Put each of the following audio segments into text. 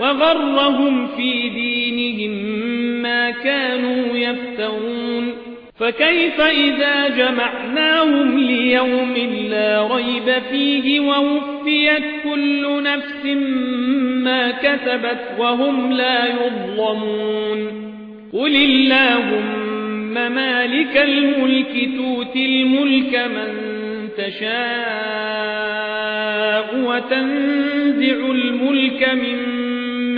وغرهم في دينهم ما كانوا يفترون. فكيف إذا جمعناهم ليوم لا ريب فيه ووفيت كل نفس ما كتبت وهم لا يظلمون. قل اللهم مالك الملك توتي الملك من تشاء وتنزع الملك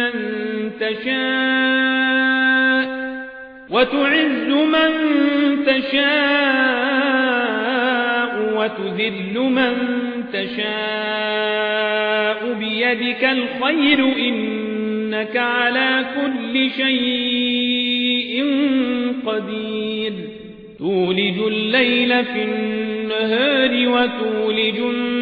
ممن تشاء وتعز من تشاء وتذل من تشاء بيدك الخير إنك على كل شيء قدير تولج الليل في النهار وتولج النهار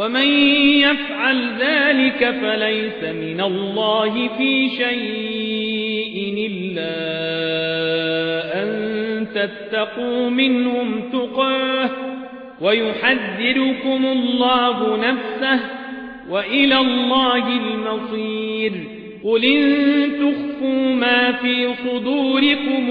ومن يفعل ذلك فليس من الله في شيء إلا أن تتقوا منهم تقاه ويحذركم الله نفسه وإلى الله المصير قل إن تخفوا ما في صدوركم